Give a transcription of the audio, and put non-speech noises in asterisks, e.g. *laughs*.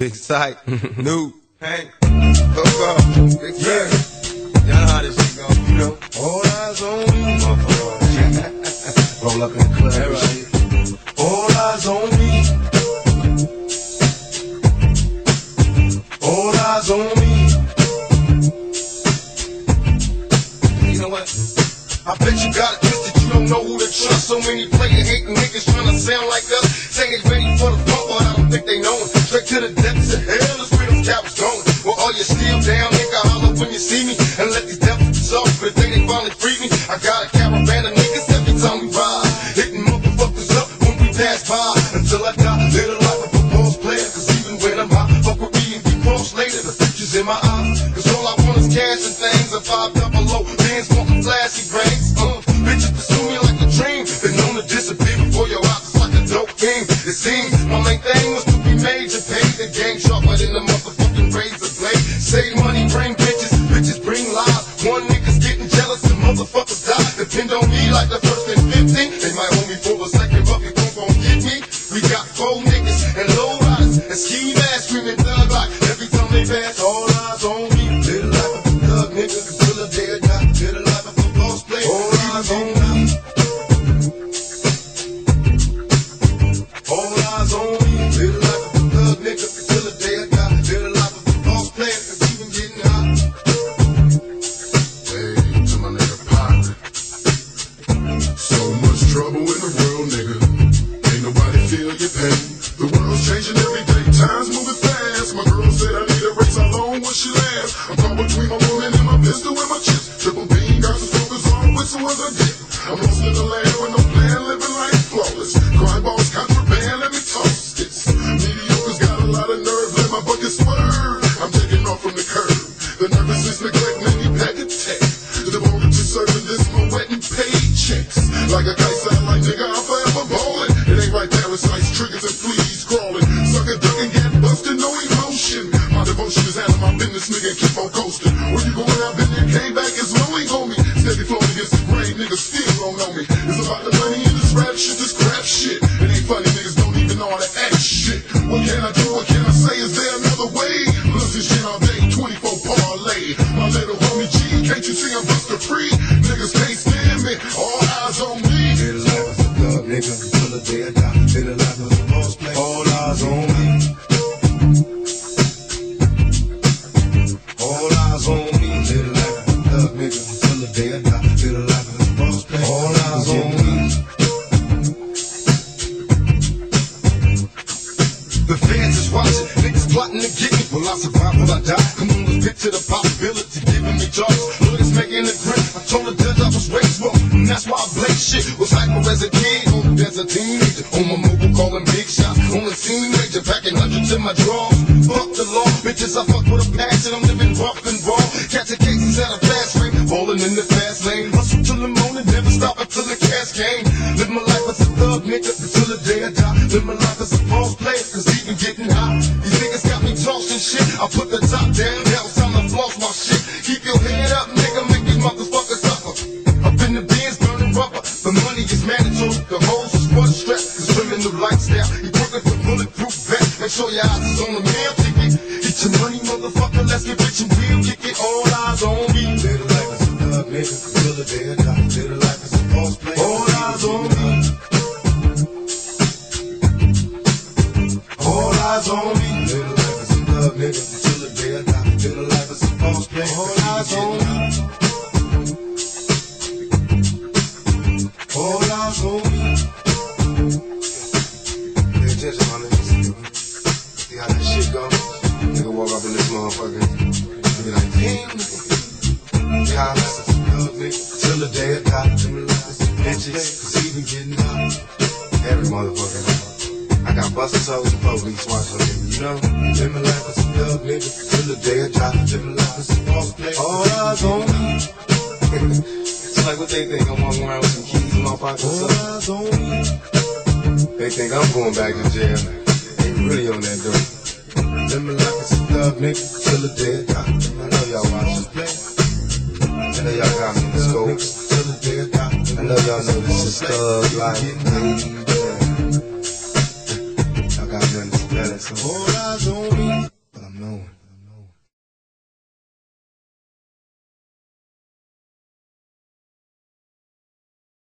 Big Syke, *laughs* new, Hank, up, big yeah. Y'all know how this shit go, you know. All eyes on me, motherfucker. *laughs* Roll up in the club shit. All eyes on me. All eyes on me. You know what? I bet you got it twisted, you don't know who to trust. So many player hating niggas trying to sound like us. Say they ready to the depths of hell is where them cowards going. Well, all you still down, nigga, holler when you see me. And let these devils be soft for the day they finally free me. I got a caravan of niggas every time we ride. Hitting motherfuckers up when we pass by. Until I die, live the life of a boss player. Cause even when I'm hot, fuck with me and get cross later. The future's in my eyes. Cause all I want is cash and things. And five double low, Benz wanting flashy brains. Riders time's moving fast. My girl said I need a race, how long will she last? I'm caught between my woman and my pistol and my chips. Triple beam, got some focus on whistle as I dip. I'm lost in the land with no plan, living life flawless. Crime balls, contraband, let me toss this. Mediocre's got a lot of nerve, let my bucket swerve. I'm taking off from the curb. The nervousness, neglect, many pack a tech. Devoted to serving this my wetting paychecks. Like a kite don't know me. It's about the money and this rap shit, this crap shit. It ain't funny, niggas don't even know how to act shit. What can I do, what can I say, is there another way? This shit all day, 24 parlay. My little homie G, can't you see I'm Will I die? Come on, let's picture the possibility, giving me charges. Lawyers making a grip. I told the judge I was raised wrong, and that's why I blame shit. Was hyper as a kid, old as a teenager. On my mobile, calling big shots. On the major, packing hundreds in my drawers. Fuck the law, bitches, I fuck with a passion. I'm living rough and raw. Catching cases at a fast rate, falling in the fast lane. Hustle till the morning, never stop until the cash came. I put the top down, now it's time to floss my shit. Keep your head up, nigga, make these motherfuckers suffer. Up in the Benz, burning rubber. The money is mandatory, the hoes is the strap. Cause criminal lifestyle, you working for bulletproof vest. Make sure your eyes is on the meal ticket. Get your money, motherfucker, let's get rich and real. Kick it, all eyes on me. Live the life as a thug, nigga, until the day I die. Live the life as a boss player. All eyes on me. Thug, nigga, until the day I die. Live the life as a boss player. All eyes on. All eyes on. Pay attention, my niggas. See how that shit go? Nigga walk up in this motherfucker. Be like, damn. Cops, thug nigga, till the day I die. Live the life as a bitches, cause even getting out. Every motherfucker. I got busted toes police watching me, you know? Live my life thug nigga till the day I die. Live my life as a boss player. All eyes on me. it's like what they think. I'm walking around with some keys in my pocket. All eyes on me. They think I'm going back to jail. They really on that dope. Live my life as a thug nigga till the day I die. I know y'all watching. I know y'all got me in the scopes. Till the day I know y'all know this is thug life. Y'all got me in the that song. All eyes on me, knowing.